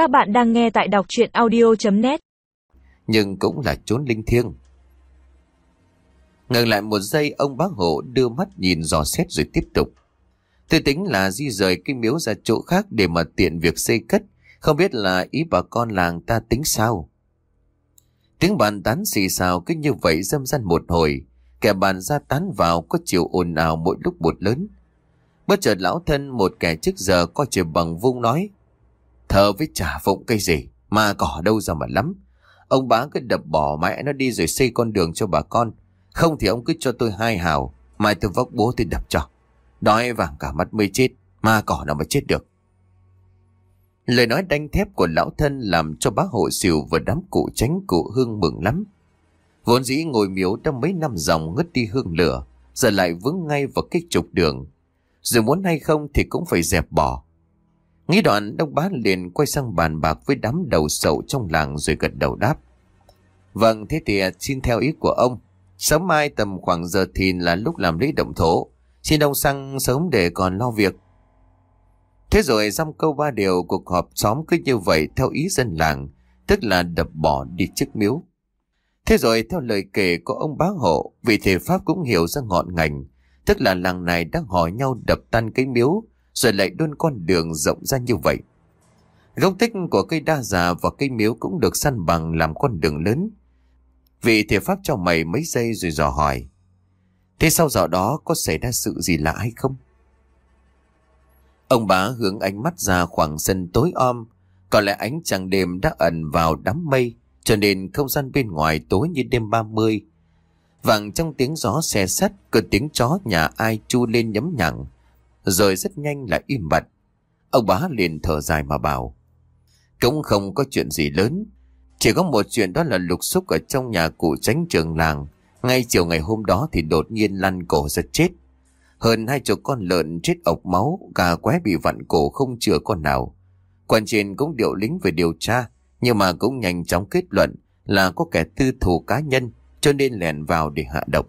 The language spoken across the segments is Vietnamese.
Các bạn đang nghe tại đọc chuyện audio.net Nhưng cũng là chốn linh thiêng. Ngừng lại một giây, ông bác hộ đưa mắt nhìn dò xét rồi tiếp tục. Tôi tính là di rời cái miếu ra chỗ khác để mà tiện việc xây cất. Không biết là ý bà con làng ta tính sao? Tiếng bàn tán xì xào cứ như vậy dâm dăn một hồi. Kẻ bàn ra tán vào có chiều ồn ào mỗi lúc một lớn. Bất chợt lão thân một kẻ trước giờ coi trời bằng vung nói. Thờ với trả phụng cây gì mà cỏ đâu ra mà lắm. Ông bá cứ đập bỏ mẹ nó đi rồi xây con đường cho bà con. Không thì ông cứ cho tôi hai hào. Mai tôi vóc bố tôi đập cho. Đói vàng cả mắt mới chết. Mà cỏ nào mà chết được. Lời nói đanh thép của lão thân làm cho bác hộ xìu và đám cụ tránh cụ hương mừng lắm. Vốn dĩ ngồi miếu đã mấy năm dòng ngất đi hương lửa, giờ lại vướng ngay vào cái trục đường. Dù muốn hay không thì cũng phải dẹp bỏ. Nghĩ đoạn đông bá liền quay sang bàn bạc với đám đầu sậu trong làng rồi gật đầu đáp. Vâng, thế thì à, xin theo ý của ông. Sớm mai tầm khoảng giờ thìn là lúc làm lễ động thổ. Xin ông sang sớm để còn lo việc. Thế rồi dăm câu ba điều cuộc họp xóm cứ như vậy theo ý dân làng, tức là đập bỏ đi chức miếu. Thế rồi theo lời kể của ông bá hộ, vị thể Pháp cũng hiểu ra ngọn ngành, tức là làng này đang hỏi nhau đập tan cái miếu, rồi lại đôn con đường rộng ra như vậy. Gốc tích của cây đa già và cây miếu cũng được săn bằng làm con đường lớn. Vị thể Pháp cho mày mấy giây rồi dò hỏi. Thế sau dạo đó có xảy ra sự gì lạ hay không? Ông bá hướng ánh mắt ra khoảng sân tối om, có lẽ ánh trăng đêm đã ẩn vào đám mây, cho nên không gian bên ngoài tối như đêm 30. Vàng trong tiếng gió xe sắt, cơ tiếng chó nhà ai chu lên nhấm nhặng, rồi rất nhanh lại im bặt. Ông bá liền thở dài mà bảo, cũng không có chuyện gì lớn, chỉ có một chuyện đó là lục xúc ở trong nhà cụ tránh trường làng, ngay chiều ngày hôm đó thì đột nhiên lăn cổ giật chết. Hơn hai chục con lợn chết ộc máu, gà qué bị vặn cổ không chữa con nào. Quan trên cũng điều lính về điều tra, nhưng mà cũng nhanh chóng kết luận là có kẻ tư thù cá nhân, cho nên lèn vào để hạ độc.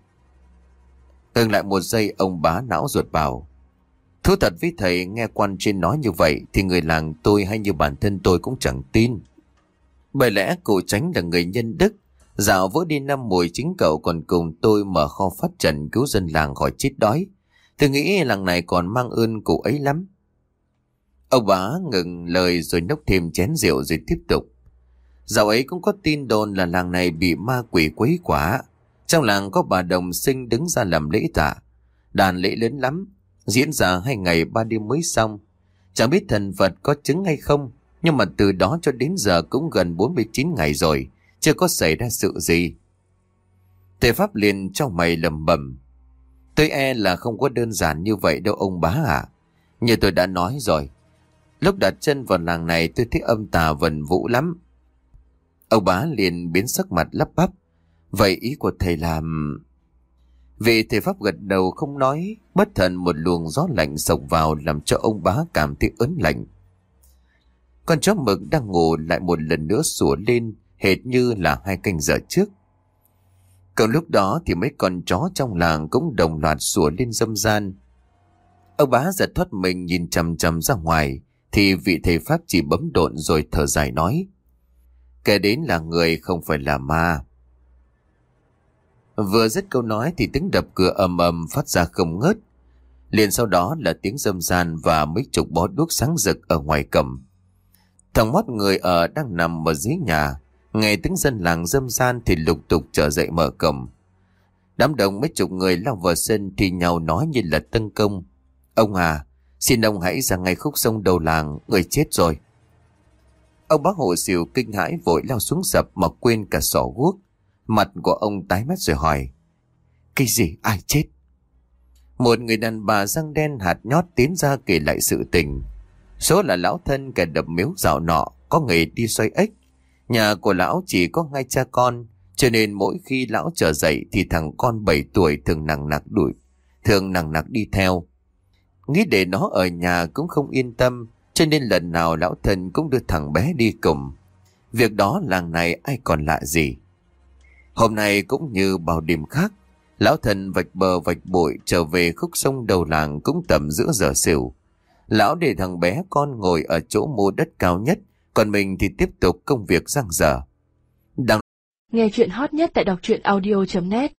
Ngừng lại một giây ông bá não ruột bảo. Thú thật với thầy nghe quan trên nói như vậy thì người làng tôi hay như bản thân tôi cũng chẳng tin. Bởi lẽ cụ tránh là người nhân đức, dạo vỡ đi năm mùi chính cậu còn cùng tôi mở kho phát trần cứu dân làng khỏi chết đói. Tôi nghĩ làng này còn mang ơn cụ ấy lắm. Ông bá ngừng lời rồi nốc thêm chén rượu rồi tiếp tục. Dạo ấy cũng có tin đồn là làng này bị ma quỷ quấy quả. Trong làng có bà đồng sinh đứng ra làm lễ tạ. Đàn lễ lớn lắm, diễn ra hai ngày ba đêm mới xong. Chẳng biết thần Phật có chứng hay không, nhưng mà từ đó cho đến giờ cũng gần 49 ngày rồi, chưa có xảy ra sự gì. Thầy Pháp liền trong mày lầm bẩm Tôi e là không có đơn giản như vậy đâu ông bá ạ. Như tôi đã nói rồi, lúc đặt chân vào làng này tôi thấy âm tà vần vũ lắm. Ông bá liền biến sắc mặt lắp bắp. Vậy ý của thầy làm... Vị thầy Pháp gật đầu không nói, bất thần một luồng gió lạnh sộc vào làm cho ông bá cảm thấy ớn lạnh. Con chó mực đang ngủ lại một lần nữa sủa lên, hệt như là hai canh giờ trước. còn lúc đó thì mấy con chó trong làng cũng đồng loạt sủa lên dâm gian. Ông bá giật thoát mình nhìn chầm chầm ra ngoài, thì vị thầy Pháp chỉ bấm độn rồi thở dài nói. Kẻ đến là người không phải là ma. Vừa dứt câu nói thì tiếng đập cửa ầm ầm phát ra không ngớt. Liền sau đó là tiếng dâm gian và mấy chục bó đuốc sáng rực ở ngoài cầm. Thằng mót người ở đang nằm ở dưới nhà, Nghe tiếng dân làng dâm gian thì lục tục trở dậy mở cầm. Đám đông mấy chục người lao vào sân thì nhau nói như là tân công. Ông à, xin ông hãy ra ngay khúc sông đầu làng, người chết rồi. Ông bác hộ xỉu kinh hãi vội lao xuống sập mà quên cả sỏ guốc. Mặt của ông tái mét rồi hỏi. Cái gì ai chết? Một người đàn bà răng đen hạt nhót tiến ra kể lại sự tình. Số là lão thân kẻ đập miếu dạo nọ, có nghề đi xoay ếch. Nhà của lão chỉ có hai cha con, cho nên mỗi khi lão trở dậy thì thằng con 7 tuổi thường nặng nặc đuổi, thường nặng nặc đi theo. Nghĩ để nó ở nhà cũng không yên tâm, cho nên lần nào lão thân cũng đưa thằng bé đi cùng. Việc đó làng này ai còn lạ gì. Hôm nay cũng như bao đêm khác, lão thần vạch bờ vạch bụi trở về khúc sông đầu làng cũng tầm giữa giờ xỉu. Lão để thằng bé con ngồi ở chỗ mô đất cao nhất Còn mình thì tiếp tục công việc răng dở. Đang Nghe chuyện hot nhất tại đọc truyện audio.net